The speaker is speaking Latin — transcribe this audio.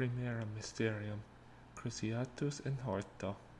primera mysterium, cruciatus in horto.